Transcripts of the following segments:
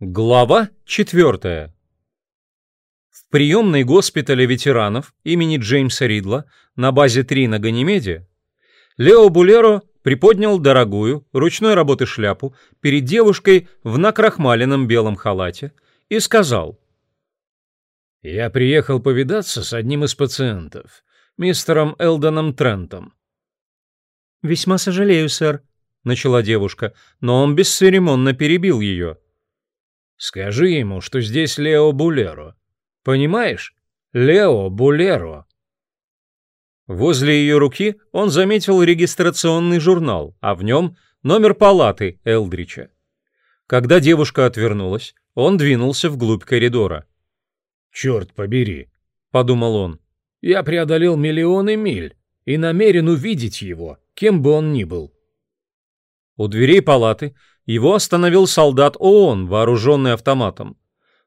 Глава 4. В приемной госпиталя ветеранов имени Джеймса Ридла на базе 3 на Ганимеде Лео Булеро приподнял дорогую, ручной работы шляпу перед девушкой в накрахмаленном белом халате и сказал «Я приехал повидаться с одним из пациентов, мистером Элдоном Трентом». «Весьма сожалею, сэр», — начала девушка, но он бесцеремонно перебил ее — Скажи ему, что здесь Лео Булеро. Понимаешь? Лео Булеро. Возле ее руки он заметил регистрационный журнал, а в нем номер палаты Элдрича. Когда девушка отвернулась, он двинулся вглубь коридора. «Черт побери», — подумал он, — «я преодолел миллионы миль и намерен увидеть его, кем бы он ни был». У дверей палаты его остановил солдат ООН, вооруженный автоматом.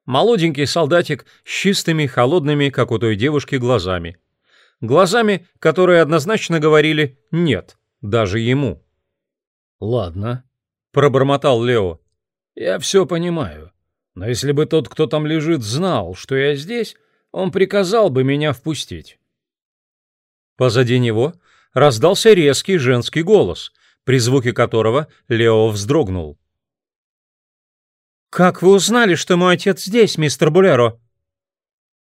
Молоденький солдатик с чистыми, холодными, как у той девушки, глазами. Глазами, которые однозначно говорили «нет», даже ему. «Ладно», — пробормотал Лео. «Я все понимаю. Но если бы тот, кто там лежит, знал, что я здесь, он приказал бы меня впустить». Позади него раздался резкий женский голос, при звуке которого Лео вздрогнул. «Как вы узнали, что мой отец здесь, мистер Булеро?»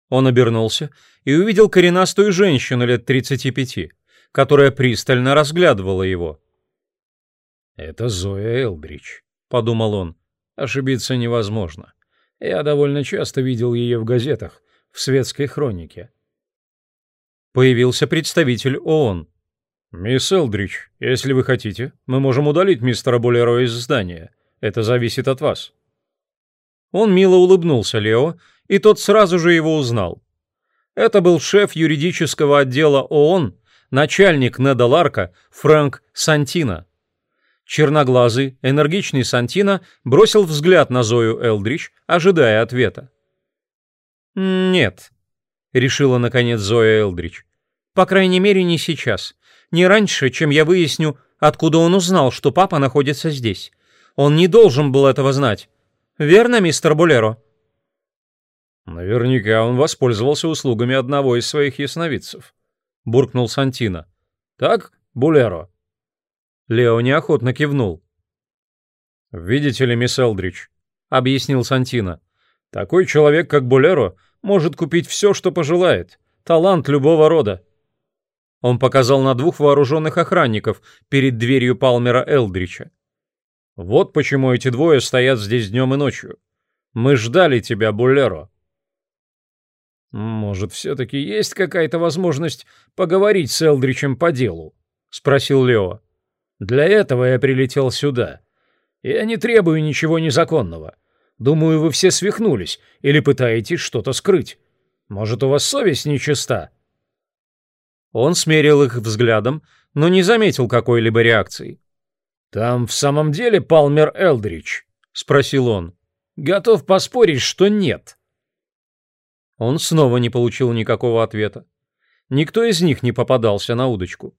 Он обернулся и увидел коренастую женщину лет 35, которая пристально разглядывала его. «Это Зоя Элдрич», — подумал он. «Ошибиться невозможно. Я довольно часто видел ее в газетах, в светской хронике». Появился представитель ООН. «Мисс Элдрич, если вы хотите, мы можем удалить мистера Болеро из здания. Это зависит от вас». Он мило улыбнулся Лео, и тот сразу же его узнал. Это был шеф юридического отдела ООН, начальник Неда Ларка Фрэнк Сантина. Черноглазый, энергичный Сантина бросил взгляд на Зою Элдрич, ожидая ответа. «Нет», — решила наконец Зоя Элдрич. «По крайней мере, не сейчас не раньше, чем я выясню, откуда он узнал, что папа находится здесь. Он не должен был этого знать. Верно, мистер Булеро?» «Наверняка он воспользовался услугами одного из своих ясновидцев», — буркнул Сантина. «Так, Булеро?» Лео неохотно кивнул. «Видите ли, мисс Элдрич», — объяснил Сантина, — «такой человек, как Булеро, может купить все, что пожелает, талант любого рода. Он показал на двух вооруженных охранников перед дверью Палмера Элдрича. «Вот почему эти двое стоят здесь днем и ночью. Мы ждали тебя, Буллеро». «Может, все-таки есть какая-то возможность поговорить с Элдричем по делу?» — спросил Лео. «Для этого я прилетел сюда. Я не требую ничего незаконного. Думаю, вы все свихнулись или пытаетесь что-то скрыть. Может, у вас совесть нечиста?» Он смерил их взглядом, но не заметил какой-либо реакции. «Там в самом деле Палмер Элдрич?» — спросил он. «Готов поспорить, что нет». Он снова не получил никакого ответа. Никто из них не попадался на удочку.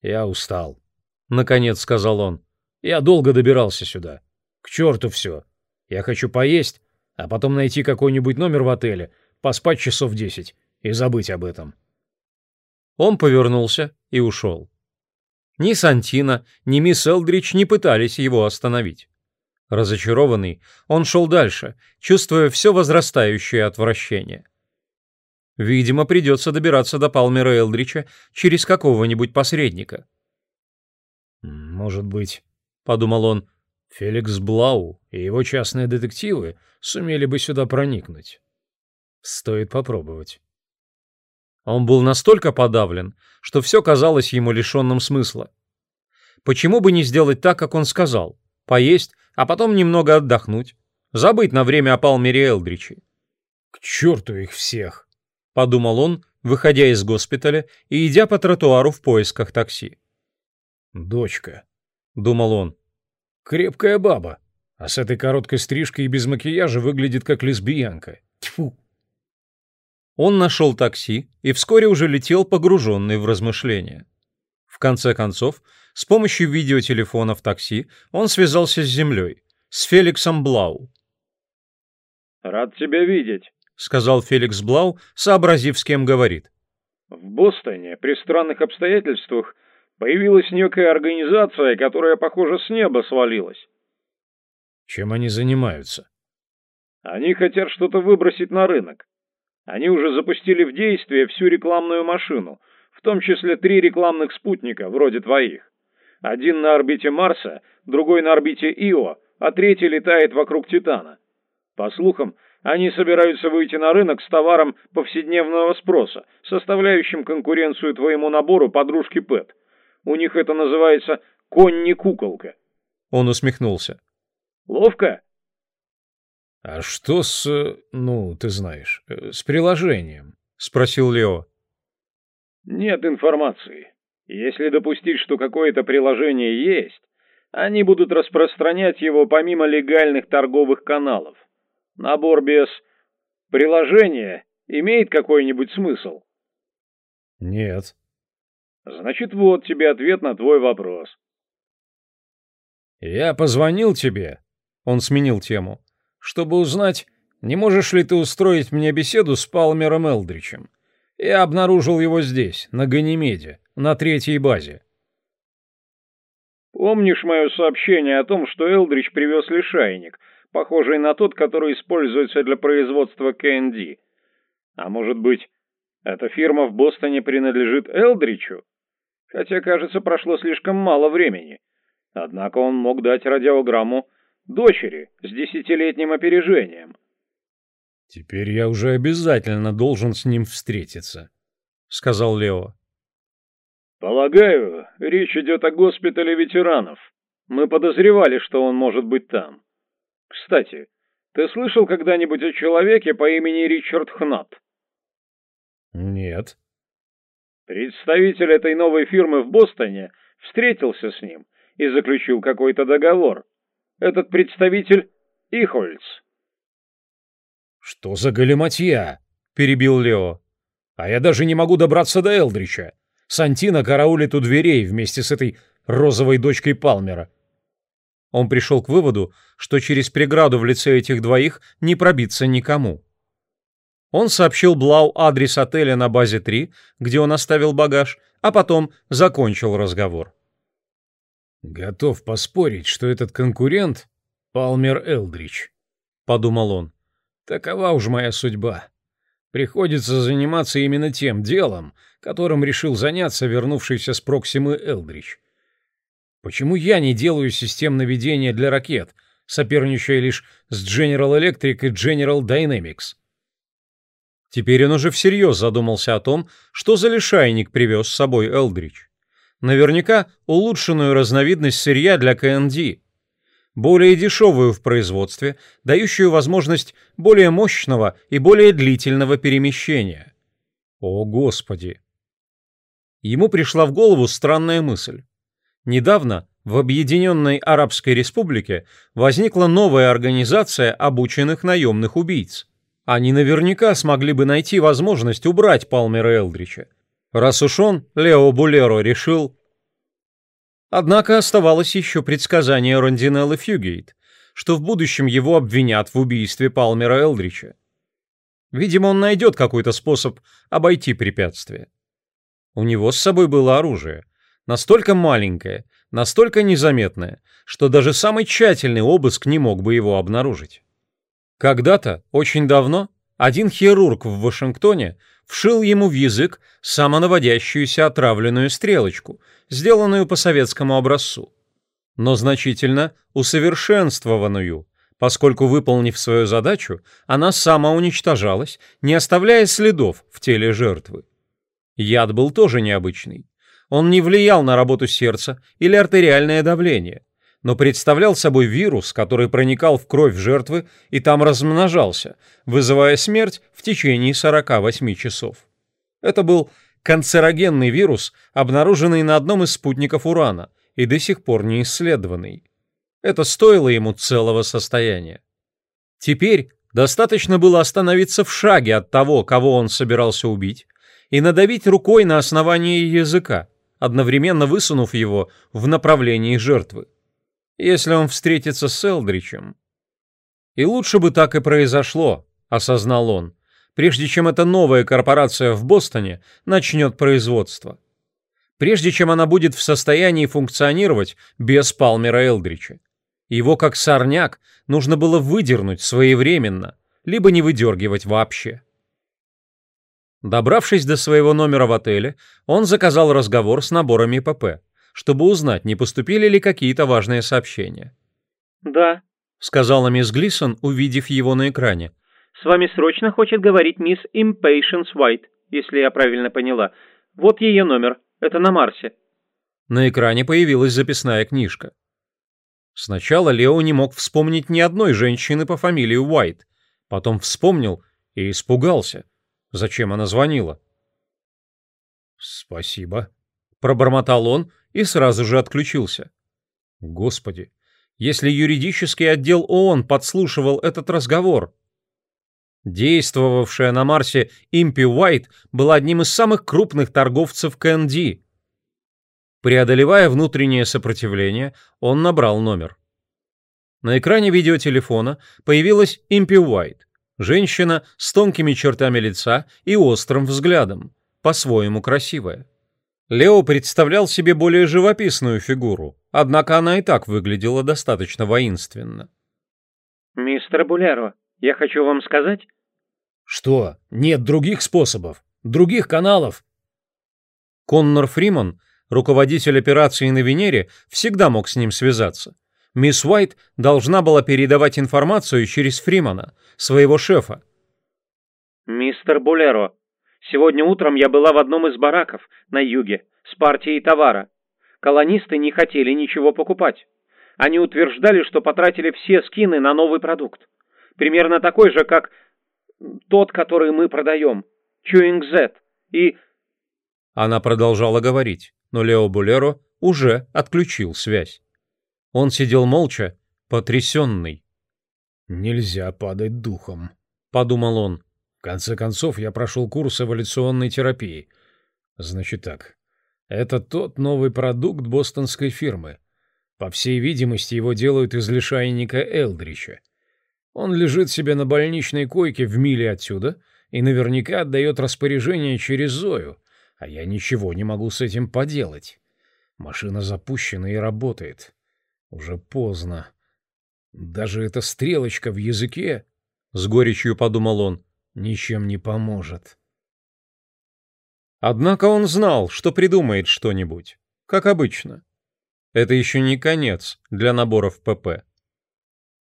«Я устал», — наконец сказал он. «Я долго добирался сюда. К черту все. Я хочу поесть, а потом найти какой-нибудь номер в отеле, поспать часов десять и забыть об этом». Он повернулся и ушел. Ни Сантина, ни мисс Элдрич не пытались его остановить. Разочарованный, он шел дальше, чувствуя все возрастающее отвращение. Видимо, придется добираться до Палмера Элдрича через какого-нибудь посредника. «Может быть, — подумал он, — Феликс Блау и его частные детективы сумели бы сюда проникнуть. Стоит попробовать». Он был настолько подавлен, что все казалось ему лишенным смысла. Почему бы не сделать так, как он сказал? Поесть, а потом немного отдохнуть. Забыть на время о Палмере Элдричи. «К черту их всех!» — подумал он, выходя из госпиталя и идя по тротуару в поисках такси. «Дочка», — думал он, — «крепкая баба, а с этой короткой стрижкой и без макияжа выглядит как лесбиянка. Тьфу!» Он нашел такси и вскоре уже летел погруженный в размышления. В конце концов, с помощью видеотелефона в такси он связался с землей, с Феликсом Блау. «Рад тебя видеть», — сказал Феликс Блау, сообразив, с кем говорит. «В Бостоне при странных обстоятельствах появилась некая организация, которая, похоже, с неба свалилась». «Чем они занимаются?» «Они хотят что-то выбросить на рынок. Они уже запустили в действие всю рекламную машину, в том числе три рекламных спутника, вроде твоих. Один на орбите Марса, другой на орбите Ио, а третий летает вокруг Титана. По слухам, они собираются выйти на рынок с товаром повседневного спроса, составляющим конкуренцию твоему набору подружки Пэт. У них это называется «конь-не-куколка». Он усмехнулся. Ловко? А что с, ну, ты знаешь, э, с приложением? Спросил Лео. Нет информации. Если допустить, что какое-то приложение есть, они будут распространять его помимо легальных торговых каналов. Набор без приложения имеет какой-нибудь смысл? Нет. Значит, вот тебе ответ на твой вопрос. Я позвонил тебе, он сменил тему, чтобы узнать, не можешь ли ты устроить мне беседу с Палмером Элдричем. Я обнаружил его здесь, на Ганимеде, на третьей базе. Помнишь мое сообщение о том, что Элдрич привез лишайник, похожий на тот, который используется для производства КНД? А может быть, эта фирма в Бостоне принадлежит Элдричу? Хотя, кажется, прошло слишком мало времени. Однако он мог дать радиограмму дочери с десятилетним опережением. «Теперь я уже обязательно должен с ним встретиться», — сказал Лео. «Полагаю, речь идет о госпитале ветеранов. Мы подозревали, что он может быть там. Кстати, ты слышал когда-нибудь о человеке по имени Ричард Хнат?» «Нет». Представитель этой новой фирмы в Бостоне встретился с ним и заключил какой-то договор. Этот представитель — Ихольц. «Что за галиматья?» — перебил Лео. «А я даже не могу добраться до Элдрича. Сантина караулит у дверей вместе с этой розовой дочкой Палмера». Он пришел к выводу, что через преграду в лице этих двоих не пробиться никому. Он сообщил Блау адрес отеля на базе 3, где он оставил багаж, а потом закончил разговор. «Готов поспорить, что этот конкурент — Палмер Элдрич», — подумал он. Такова уж моя судьба. Приходится заниматься именно тем делом, которым решил заняться вернувшийся с Проксимы Элдрич. Почему я не делаю систем наведения для ракет, соперничая лишь с General Electric и General Dynamics? Теперь он уже всерьез задумался о том, что за лишайник привез с собой Элдрич. Наверняка улучшенную разновидность сырья для КНД, более дешевую в производстве, дающую возможность более мощного и более длительного перемещения. О, Господи! Ему пришла в голову странная мысль. Недавно в Объединенной Арабской Республике возникла новая организация обученных наемных убийц. Они наверняка смогли бы найти возможность убрать Палмера Элдрича. Раз уж он, Лео Булеро, решил Однако оставалось еще предсказание Рондинеллы Фьюгейт, что в будущем его обвинят в убийстве Палмера Элдрича. Видимо, он найдет какой-то способ обойти препятствие. У него с собой было оружие, настолько маленькое, настолько незаметное, что даже самый тщательный обыск не мог бы его обнаружить. Когда-то, очень давно, один хирург в Вашингтоне вшил ему в язык самонаводящуюся отравленную стрелочку, сделанную по советскому образцу, но значительно усовершенствованную, поскольку, выполнив свою задачу, она самоуничтожалась, не оставляя следов в теле жертвы. Яд был тоже необычный. Он не влиял на работу сердца или артериальное давление, но представлял собой вирус, который проникал в кровь жертвы и там размножался, вызывая смерть в течение 48 часов. Это был канцерогенный вирус, обнаруженный на одном из спутников Урана и до сих пор не исследованный. Это стоило ему целого состояния. Теперь достаточно было остановиться в шаге от того, кого он собирался убить, и надавить рукой на основание языка, одновременно высунув его в направлении жертвы. Если он встретится с Элдричем. И лучше бы так и произошло, осознал он, прежде чем эта новая корпорация в Бостоне начнет производство. Прежде чем она будет в состоянии функционировать без Палмера Элдрича. Его как сорняк нужно было выдернуть своевременно, либо не выдергивать вообще. Добравшись до своего номера в отеле, он заказал разговор с наборами ПП, чтобы узнать, не поступили ли какие-то важные сообщения. «Да», — сказала мисс Глисон, увидев его на экране. «С вами срочно хочет говорить мисс Impatience White, если я правильно поняла. Вот ее номер. Это на Марсе». На экране появилась записная книжка. Сначала Лео не мог вспомнить ни одной женщины по фамилии Уайт. Потом вспомнил и испугался. Зачем она звонила? «Спасибо», — пробормотал он и сразу же отключился. Господи, если юридический отдел ООН подслушивал этот разговор. Действовавшая на Марсе Импи Уайт была одним из самых крупных торговцев КНД. Преодолевая внутреннее сопротивление, он набрал номер. На экране видеотелефона появилась Импи Уайт, женщина с тонкими чертами лица и острым взглядом, по-своему красивая. Лео представлял себе более живописную фигуру, однако она и так выглядела достаточно воинственно. «Мистер Булеро, я хочу вам сказать...» «Что? Нет других способов? Других каналов?» Коннор Фриман, руководитель операции на Венере, всегда мог с ним связаться. Мисс Уайт должна была передавать информацию через Фримана, своего шефа. «Мистер Булеро, Сегодня утром я была в одном из бараков на юге с партией товара. Колонисты не хотели ничего покупать. Они утверждали, что потратили все скины на новый продукт. Примерно такой же, как тот, который мы продаем. Chewing Z. И... Она продолжала говорить, но Лео Булеро уже отключил связь. Он сидел молча, потрясенный. «Нельзя падать духом», — подумал он. В конце концов, я прошел курс эволюционной терапии. Значит так, это тот новый продукт бостонской фирмы. По всей видимости, его делают из лишайника Элдрича. Он лежит себе на больничной койке в миле отсюда и наверняка отдает распоряжение через Зою, а я ничего не могу с этим поделать. Машина запущена и работает. Уже поздно. Даже эта стрелочка в языке, — с горечью подумал он, ничем не поможет. Однако он знал, что придумает что-нибудь, как обычно. Это еще не конец для наборов ПП.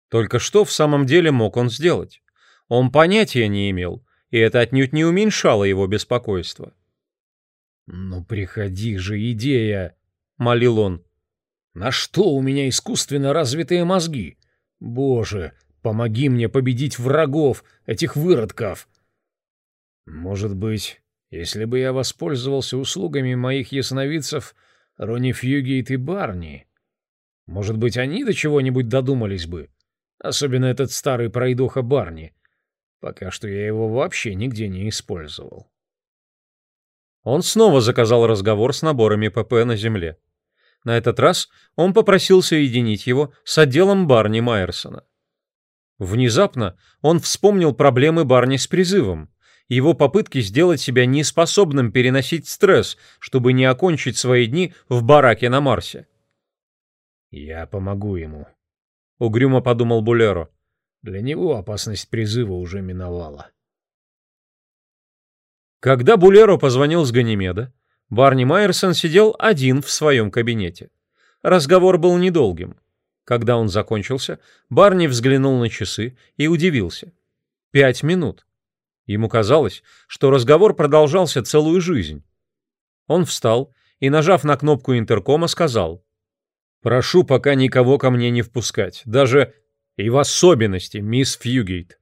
Только что в самом деле мог он сделать? Он понятия не имел, и это отнюдь не уменьшало его беспокойство. «Ну, приходи же, идея!» — молил он. «На что у меня искусственно развитые мозги? Боже, Помоги мне победить врагов, этих выродков. Может быть, если бы я воспользовался услугами моих ясновидцев Ронни Фьюгейт и Барни, может быть, они до чего-нибудь додумались бы. Особенно этот старый пройдоха Барни. Пока что я его вообще нигде не использовал. Он снова заказал разговор с наборами ПП на земле. На этот раз он попросил соединить его с отделом Барни Майерсона. Внезапно он вспомнил проблемы Барни с призывом, его попытки сделать себя неспособным переносить стресс, чтобы не окончить свои дни в бараке на Марсе. «Я помогу ему», — угрюмо подумал Булеро. «Для него опасность призыва уже миновала». Когда Булеро позвонил с Ганимеда, Барни Майерсон сидел один в своем кабинете. Разговор был недолгим. Когда он закончился, Барни взглянул на часы и удивился. Пять минут. Ему казалось, что разговор продолжался целую жизнь. Он встал и, нажав на кнопку интеркома, сказал, «Прошу пока никого ко мне не впускать, даже и в особенности мисс Фьюгейт».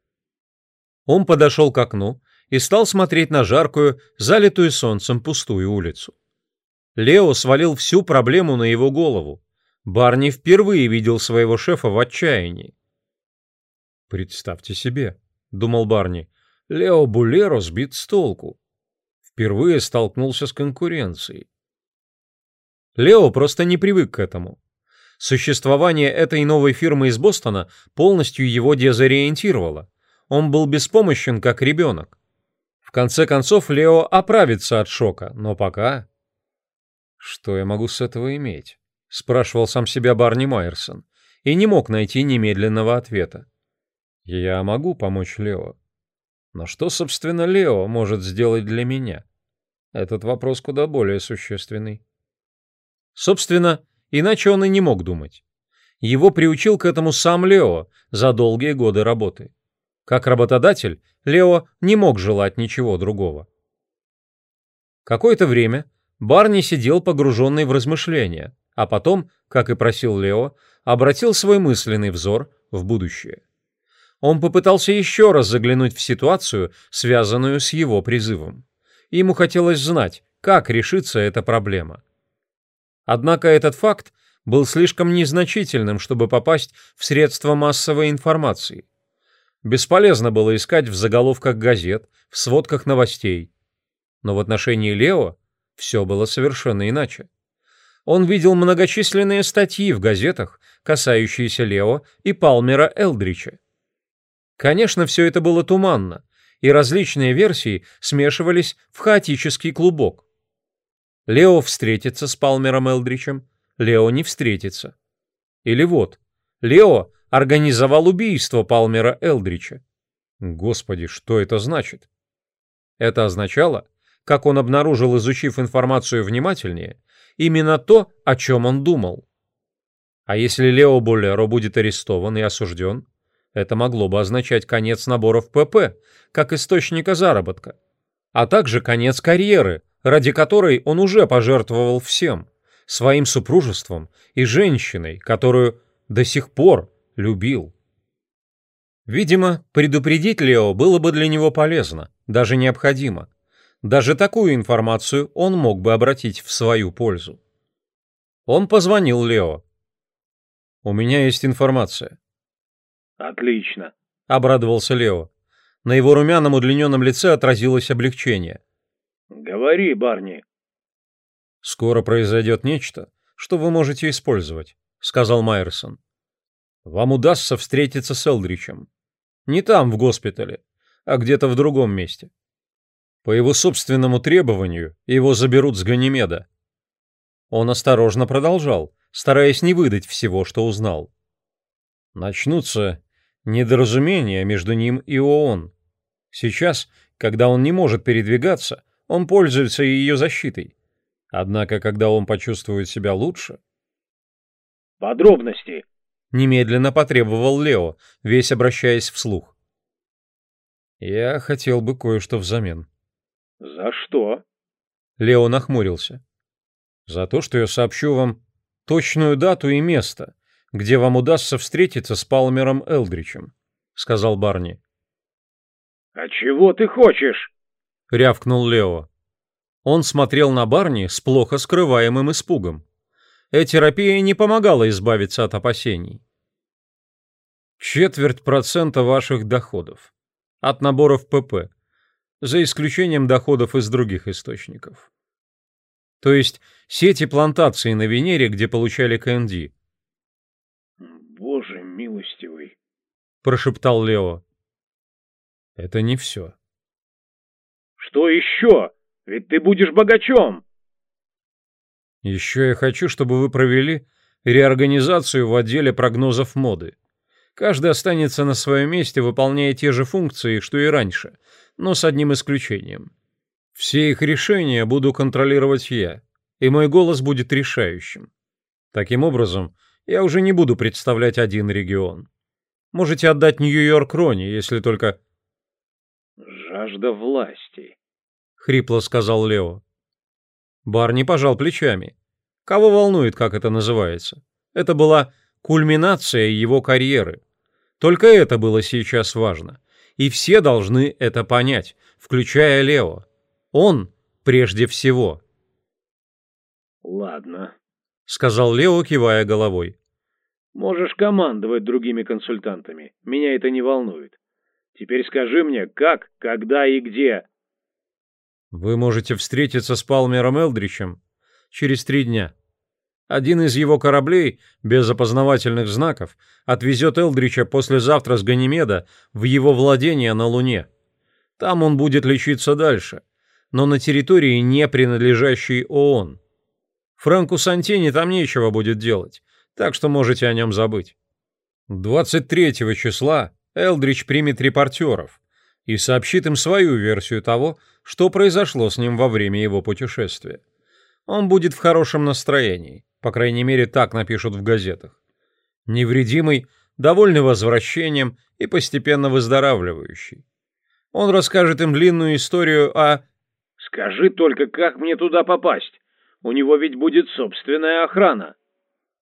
Он подошел к окну и стал смотреть на жаркую, залитую солнцем пустую улицу. Лео свалил всю проблему на его голову. Барни впервые видел своего шефа в отчаянии. «Представьте себе», — думал Барни, — «Лео Булеро сбит с толку. Впервые столкнулся с конкуренцией». Лео просто не привык к этому. Существование этой новой фирмы из Бостона полностью его дезориентировало. Он был беспомощен, как ребенок. В конце концов, Лео оправится от шока, но пока... Что я могу с этого иметь? Спрашивал сам себя Барни Майерсон и не мог найти немедленного ответа. Я могу помочь Лео. Но что, собственно, Лео может сделать для меня? Этот вопрос куда более существенный. Собственно, Иначе он и не мог думать. Его приучил к этому сам Лео за долгие годы работы. Как работодатель, Лео не мог желать ничего другого. Какое-то время Барни сидел погруженный в размышления, а потом, как и просил Лео, обратил свой мысленный взор в будущее. Он попытался еще раз заглянуть в ситуацию, связанную с его призывом. Ему хотелось знать, как решится эта проблема. Однако этот факт был слишком незначительным, чтобы попасть в средства массовой информации. Бесполезно было искать в заголовках газет, в сводках новостей. Но в отношении Лео все было совершенно иначе. Он видел многочисленные статьи в газетах, касающиеся Лео и Палмера Элдрича. Конечно, все это было туманно, и различные версии смешивались в хаотический клубок. Лео встретится с Палмером Элдричем, Лео не встретится. Или вот, Лео организовал убийство Палмера Элдрича. Господи, что это значит? Это означало, как он обнаружил, изучив информацию внимательнее, именно то, о чем он думал. А если Лео Болеро будет арестован и осужден, это могло бы означать конец наборов ПП, как источника заработка, а также конец карьеры, ради которой он уже пожертвовал всем, своим супружеством и женщиной, которую до сих пор любил. Видимо, предупредить Лео было бы для него полезно, даже необходимо. Даже такую информацию он мог бы обратить в свою пользу. Он позвонил Лео. «У меня есть информация». «Отлично», — обрадовался Лео. На его румяном удлиненном лице отразилось облегчение. «Говори, Барни». «Скоро произойдет нечто, что вы можете использовать», — сказал Майерсон. «Вам удастся встретиться с Элдричем. Не там, в госпитале, а где-то в другом месте. По его собственному требованию его заберут с Ганимеда». Он осторожно продолжал, стараясь не выдать всего, что узнал. Начнутся недоразумения между ним и ООН. Сейчас, когда он не может передвигаться, он пользуется ее защитой. Однако, когда он почувствует себя лучше... «Подробности!» — немедленно потребовал Лео, весь обращаясь вслух. «Я хотел бы кое-что взамен». «За что?» Лео нахмурился. «За то, что я сообщу вам точную дату и место, где вам удастся встретиться с Палмером Элдричем», — сказал Барни. «А чего ты хочешь?» — рявкнул Лео. Он смотрел на Барни с плохо скрываемым испугом. Э-терапия не помогала избавиться от опасений. Четверть процента ваших доходов. От наборов ПП. За исключением доходов из других источников. То есть сети плантаций на Венере, где получали КНД. «Боже милостивый», — прошептал Лео. «Это не все. Что еще? Ведь ты будешь богачом. Еще я хочу, чтобы вы провели реорганизацию в отделе прогнозов моды. Каждый останется на своем месте, выполняя те же функции, что и раньше, но с одним исключением. Все их решения буду контролировать я, и мой голос будет решающим. Таким образом, я уже не буду представлять один регион. Можете отдать Нью-Йорк Рони, если только... Жажда власти. — хрипло сказал Лео. Барни пожал плечами. Кого волнует, как это называется? Это была кульминация его карьеры. Только это было сейчас важно. И все должны это понять, включая Лео. Он прежде всего. «Ладно», — сказал Лео, кивая головой. «Можешь командовать другими консультантами. Меня это не волнует. Теперь скажи мне, как, когда и где вы можете встретиться с Палмером Элдричем через три дня. Один из его кораблей, без опознавательных знаков, отвезет Элдрича послезавтра с Ганимеда в его владение на Луне. Там он будет лечиться дальше, но на территории, не принадлежащей ООН. Фрэнку Сантини там нечего будет делать, так что можете о нем забыть. 23 числа Элдрич примет репортеров и сообщит им свою версию того, что произошло с ним во время его путешествия. Он будет в хорошем настроении, по крайней мере, так напишут в газетах. Невредимый, довольный возвращением и постепенно выздоравливающий. Он расскажет им длинную историю о... «Скажи только, как мне туда попасть? У него ведь будет собственная охрана».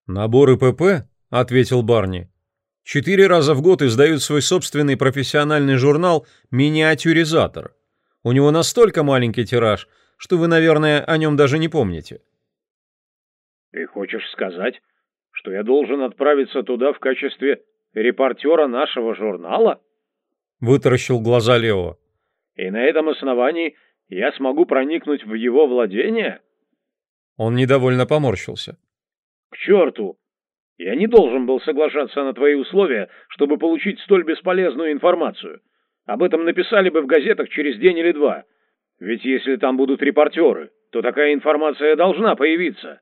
«Набор ИПП?» — ответил Барни. «Четыре раза в год издают свой собственный профессиональный журнал «Миниатюризатор». У него настолько маленький тираж, что вы, наверное, о нем даже не помните». «Ты хочешь сказать, что я должен отправиться туда в качестве репортера нашего журнала?» Вытаращил глаза Лео. «И на этом основании я смогу проникнуть в его владение?» Он недовольно поморщился. «К черту! Я не должен был соглашаться на твои условия, чтобы получить столь бесполезную информацию. Об этом написали бы в газетах через день или два. Ведь если там будут репортеры, то такая информация должна появиться».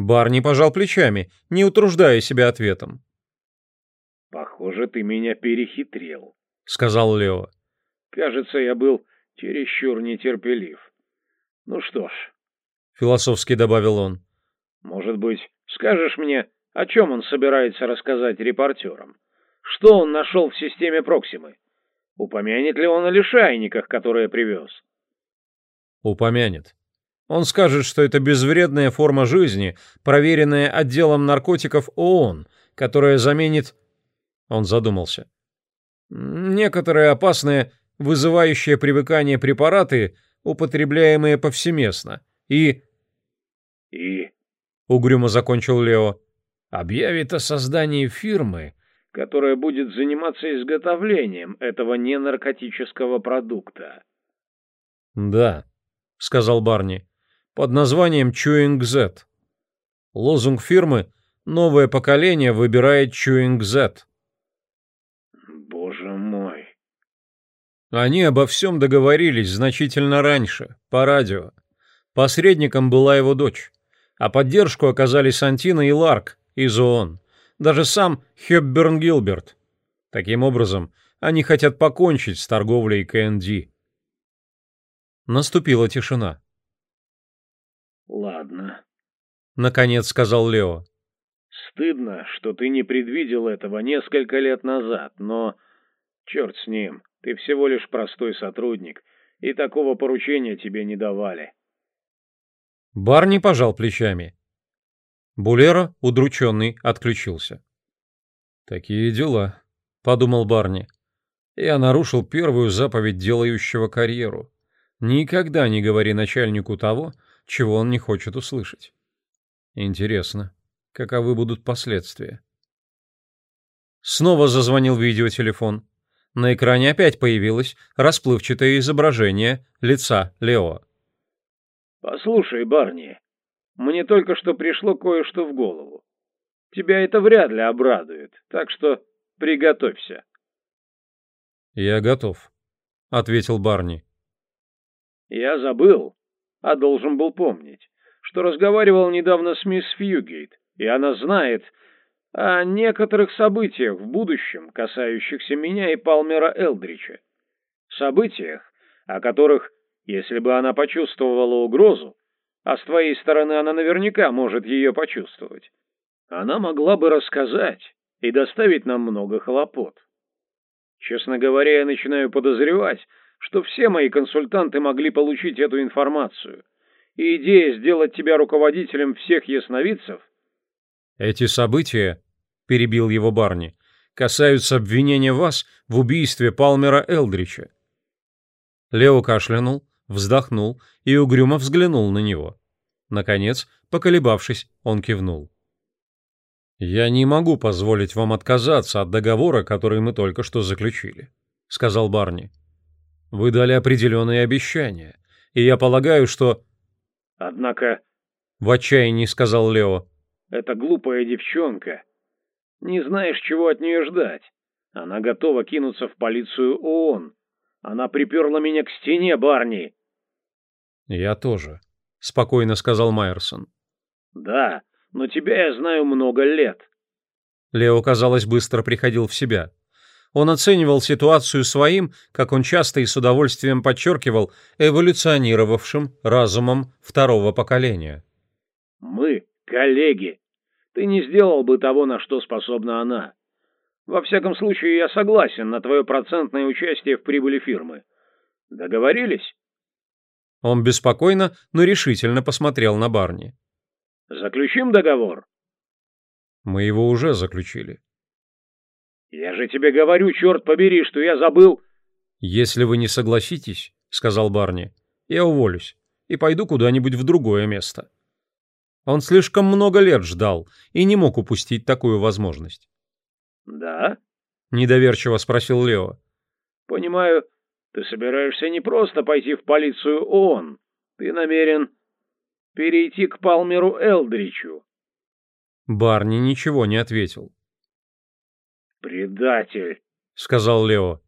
Барни пожал плечами, не утруждая себя ответом. «Похоже, ты меня перехитрил», — сказал Лео. «Кажется, я был чересчур нетерпелив. Ну что ж, философски добавил он. Может быть, скажешь мне, о чем он собирается рассказать репортерам? Что он нашел в системе Проксимы? Упомянет ли он о лишайниках, которые привез? Упомянет. Он скажет, что это безвредная форма жизни, проверенная отделом наркотиков ООН, которая заменит... Он задумался. Некоторые опасные, вызывающие привыкание препараты, употребляемые повсеместно, и «И?» — угрюмо закончил Лео. «Объявит о создании фирмы, которая будет заниматься изготовлением этого ненаркотического продукта». «Да», — сказал Барни, — «под названием Chewing Z. Лозунг фирмы «Новое поколение выбирает Chewing Z». «Боже мой!» Они обо всем договорились значительно раньше, по радио. Посредником была его дочь а поддержку оказали Сантина и Ларк из ООН, даже сам Хепберн Гилберт. Таким образом, они хотят покончить с торговлей КНД. Наступила тишина. «Ладно», — наконец сказал Лео. «Стыдно, что ты не предвидел этого несколько лет назад, но... Черт с ним, ты всего лишь простой сотрудник, и такого поручения тебе не давали». Барни пожал плечами. Булера, удрученный, отключился. «Такие дела», — подумал Барни. «Я нарушил первую заповедь делающего карьеру. Никогда не говори начальнику того, чего он не хочет услышать. Интересно, каковы будут последствия?» Снова зазвонил видеотелефон. На экране опять появилось расплывчатое изображение лица Лео. «Послушай, Барни, мне только что пришло кое-что в голову. Тебя это вряд ли обрадует, так что приготовься». «Я готов», — ответил Барни. «Я забыл, а должен был помнить, что разговаривал недавно с мисс Фьюгейт, и она знает о некоторых событиях в будущем, касающихся меня и Палмера Элдрича. Событиях, о которых если бы она почувствовала угрозу, а с твоей стороны она наверняка может ее почувствовать, она могла бы рассказать и доставить нам много хлопот. Честно говоря, я начинаю подозревать, что все мои консультанты могли получить эту информацию. И идея сделать тебя руководителем всех ясновидцев... Эти события, перебил его Барни, касаются обвинения вас в убийстве Палмера Элдрича. Лео кашлянул, вздохнул и угрюмо взглянул на него. Наконец, поколебавшись, он кивнул. «Я не могу позволить вам отказаться от договора, который мы только что заключили», — сказал Барни. «Вы дали определенные обещания, и я полагаю, что...» «Однако В отчаянии сказал Лео. Это глупая девчонка. Не знаешь, чего от нее ждать. Она готова кинуться в полицию ООН. Она приперла меня к стене, Барни. Я тоже, спокойно сказал Майерсон. Да, но тебя я знаю много лет. Лео, казалось, быстро приходил в себя. Он оценивал ситуацию своим, как он часто и с удовольствием подчеркивал, эволюционировавшим разумом второго поколения. «Мы — коллеги. Ты не сделал бы того, на что способна она. Во всяком случае, я согласен на твое процентное участие в прибыли фирмы. Договорились?» Он беспокойно, но решительно посмотрел на Барни. «Заключим договор?» «Мы его уже заключили». «Я же тебе говорю, черт побери, что я забыл...» «Если вы не согласитесь, — сказал Барни, — я уволюсь и пойду куда-нибудь в другое место». Он слишком много лет ждал и не мог упустить такую возможность. «Да?» — недоверчиво спросил Лео. «Понимаю, ты собираешься не просто пойти в полицию ООН. Ты намерен перейти к Палмеру Элдричу». Барни ничего не ответил. «Предатель», — сказал Лео.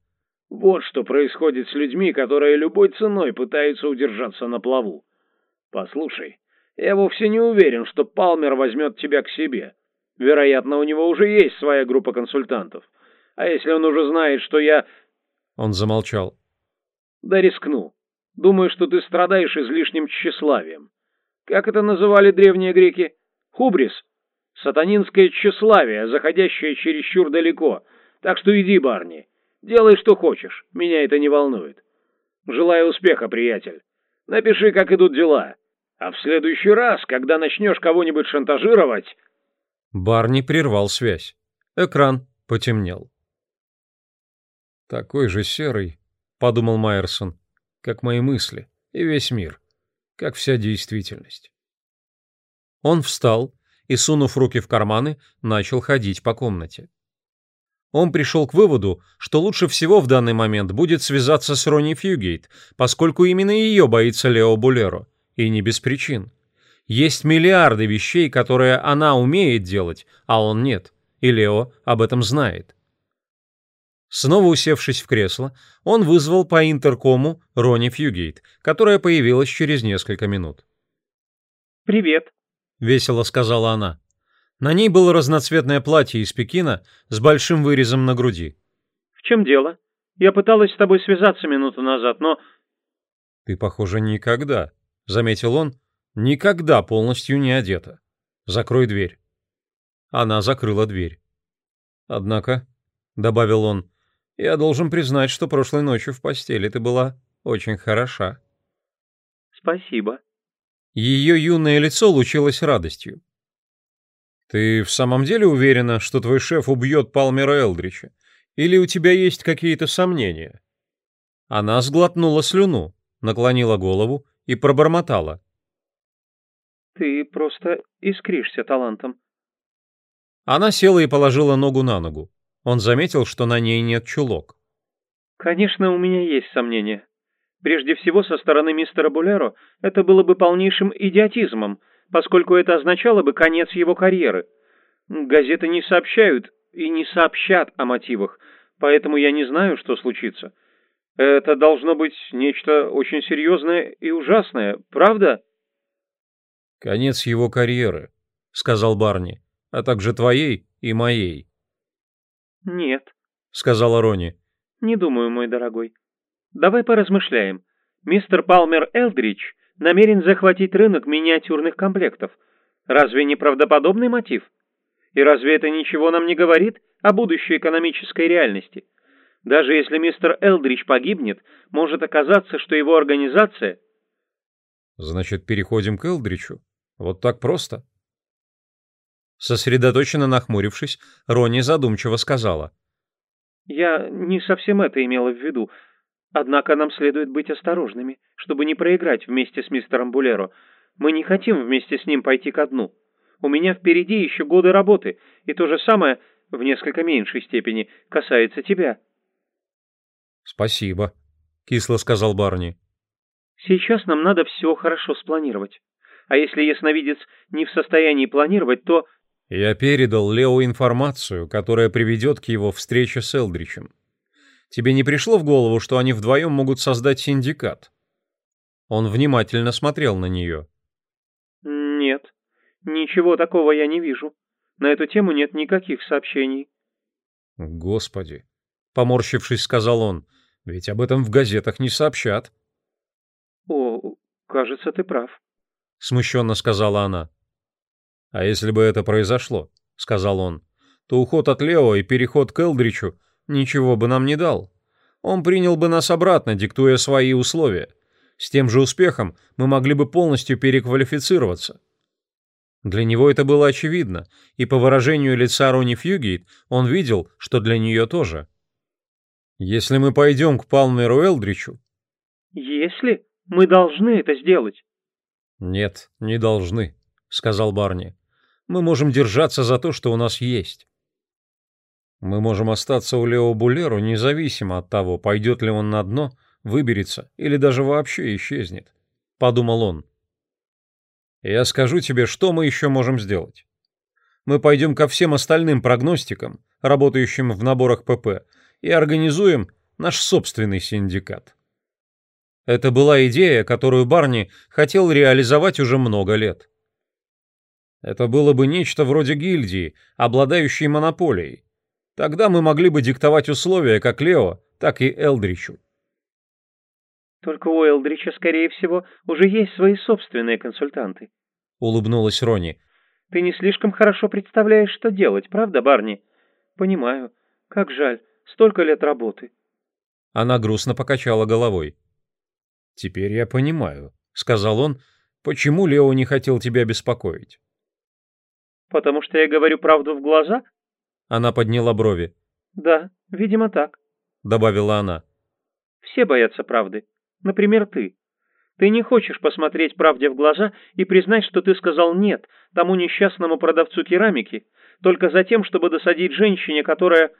«Вот что происходит с людьми, которые любой ценой пытаются удержаться на плаву. Послушай, я вовсе не уверен, что Палмер возьмет тебя к себе. Вероятно, у него уже есть своя группа консультантов. А если он уже знает, что я...» Он замолчал. «Да рискну. Думаю, что ты страдаешь излишним тщеславием. Как это называли древние греки? Хубрис. Сатанинское тщеславие, заходящее чересчур далеко. Так что иди, Барни. Делай, что хочешь. Меня это не волнует. Желаю успеха, приятель. Напиши, как идут дела. А в следующий раз, когда начнешь кого-нибудь шантажировать...» Барни прервал связь. Экран потемнел. «Такой же серый», — подумал Майерсон, — «как мои мысли и весь мир, как вся действительность». Он встал и, сунув руки в карманы, начал ходить по комнате. Он пришел к выводу, что лучше всего в данный момент будет связаться с Ронни Фьюгейт, поскольку именно ее боится Лео Булеро, и не без причин. Есть миллиарды вещей, которые она умеет делать, а он нет, и Лео об этом знает. Снова усевшись в кресло, он вызвал по интеркому Ронни Фьюгейт, которая появилась через несколько минут. «Привет», — весело сказала она. На ней было разноцветное платье из Пекина с большим вырезом на груди. «В чем дело? Я пыталась с тобой связаться минуту назад, но...» «Ты, похоже, никогда», — заметил он, — «никогда полностью не одета. Закрой дверь». Она закрыла дверь. «Однако», — добавил он, — «я должен признать, что прошлой ночью в постели ты была очень хороша». «Спасибо». Ее юное лицо лучилось радостью. «Ты в самом деле уверена, что твой шеф убьет Палмера Элдрича? Или у тебя есть какие-то сомнения?» Она сглотнула слюну, наклонила голову и пробормотала. «Ты просто искришься талантом». Она села и положила ногу на ногу. Он заметил, что на ней нет чулок. «Конечно, у меня есть сомнения. Прежде всего, со стороны мистера Булеро это было бы полнейшим идиотизмом, поскольку это означало бы конец его карьеры. Газеты не сообщают и не сообщат о мотивах, поэтому я не знаю, что случится. Это должно быть нечто очень серьезное и ужасное, правда? Конец его карьеры, сказал Барни, а также твоей и моей. Нет, сказала Рони. Не думаю, мой дорогой. Давай поразмышляем. Мистер Палмер Элдрич намерен захватить рынок миниатюрных комплектов. Разве не правдоподобный мотив? И разве это ничего нам не говорит о будущей экономической реальности? Даже если мистер Элдрич погибнет, может оказаться, что его организация... Значит, переходим к Элдричу? Вот так просто? Сосредоточенно нахмурившись, Ронни задумчиво сказала. Я не совсем это имела в виду. Однако нам следует быть осторожными, чтобы не проиграть вместе с мистером Булеро. Мы не хотим вместе с ним пойти ко дну. У меня впереди еще годы работы, и то же самое, в несколько меньшей степени, касается тебя. «Спасибо», — кисло сказал Барни. «Сейчас нам надо все хорошо спланировать. А если ясновидец не в состоянии планировать, то... Я передал Лео информацию, которая приведет к его встрече с Элдричем. Тебе не пришло в голову, что они вдвоем могут создать синдикат? Он внимательно смотрел на нее. Нет, ничего такого я не вижу. На эту тему нет никаких сообщений. Господи, поморщившись, сказал он, ведь об этом в газетах не сообщат. О, кажется, ты прав. Смущенно сказала она. А если бы это произошло, сказал он, то уход от Лео и переход к Элдричу ничего бы нам не дал. Он принял бы нас обратно, диктуя свои условия. С тем же успехом мы могли бы полностью переквалифицироваться. Для него это было очевидно, и по выражению лица Рони Фьюгейт он видел, что для нее тоже. Если мы пойдем к Палмеру Элдричу... Если? Мы должны это сделать. Нет, не должны, сказал Барни. Мы можем держаться за то, что у нас есть. Мы можем остаться у Лео Булеру независимо от того, пойдет ли он на дно, выберется или даже вообще исчезнет, подумал он. Я скажу тебе, что мы еще можем сделать. Мы пойдем ко всем остальным прогностикам, работающим в наборах ПП, и организуем наш собственный синдикат. Это была идея, которую Барни хотел реализовать уже много лет. Это было бы нечто вроде гильдии, обладающей монополией. Тогда мы могли бы диктовать условия как Лео, так и Элдричу. Только у Элдрича, скорее всего, уже есть свои собственные консультанты. Улыбнулась Рони. Ты не слишком хорошо представляешь, что делать, правда, Барни? Понимаю. Как жаль. Столько лет работы. Она грустно покачала головой. Теперь я понимаю, сказал он, почему Лео не хотел тебя беспокоить. Потому что я говорю правду в глаза? Она подняла брови. Да, видимо так, добавила она. Все боятся правды. Например, ты. Ты не хочешь посмотреть правде в глаза и признать, что ты сказал «нет» тому несчастному продавцу керамики, только за тем, чтобы досадить женщине, которая...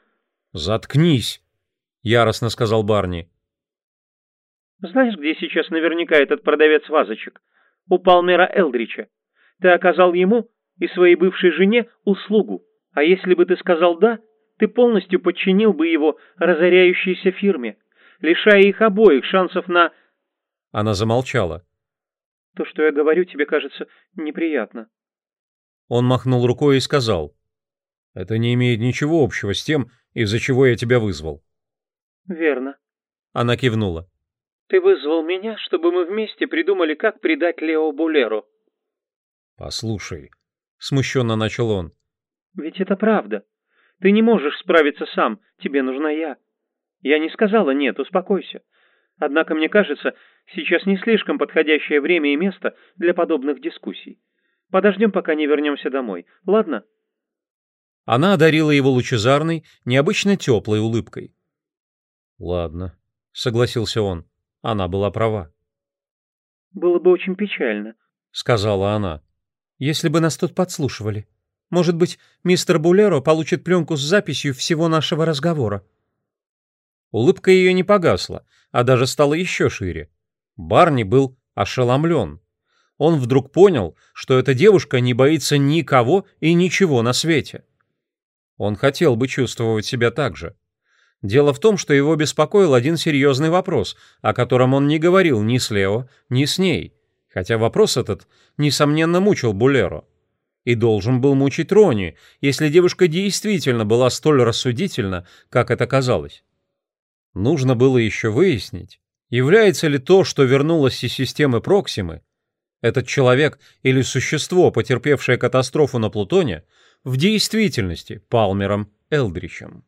«Заткнись!» — яростно сказал Барни. «Знаешь, где сейчас наверняка этот продавец вазочек? У Палмера Элдрича. Ты оказал ему и своей бывшей жене услугу. А если бы ты сказал «да», ты полностью подчинил бы его разоряющейся фирме, лишая их обоих шансов на...» Она замолчала. «То, что я говорю, тебе кажется неприятно». Он махнул рукой и сказал. «Это не имеет ничего общего с тем, из-за чего я тебя вызвал». «Верно». Она кивнула. «Ты вызвал меня, чтобы мы вместе придумали, как предать Лео Булеру». «Послушай», — смущенно начал он. «Ведь это правда. Ты не можешь справиться сам, тебе нужна я. Я не сказала «нет», успокойся. Однако, мне кажется, сейчас не слишком подходящее время и место для подобных дискуссий. Подождем, пока не вернемся домой, ладно?» Она одарила его лучезарной, необычно теплой улыбкой. «Ладно», — согласился он. Она была права. «Было бы очень печально», — сказала она. «Если бы нас тут подслушивали. Может быть, мистер Булеро получит пленку с записью всего нашего разговора». Улыбка ее не погасла, а даже стала еще шире. Барни был ошеломлен. Он вдруг понял, что эта девушка не боится никого и ничего на свете. Он хотел бы чувствовать себя так же. Дело в том, что его беспокоил один серьезный вопрос, о котором он не говорил ни с Лео, ни с ней, хотя вопрос этот, несомненно, мучил Булеро. И должен был мучить Рони, если девушка действительно была столь рассудительна, как это казалось. Нужно было еще выяснить, является ли то, что вернулось из системы Проксимы, этот человек или существо, потерпевшее катастрофу на Плутоне, в действительности Палмером Элдричем.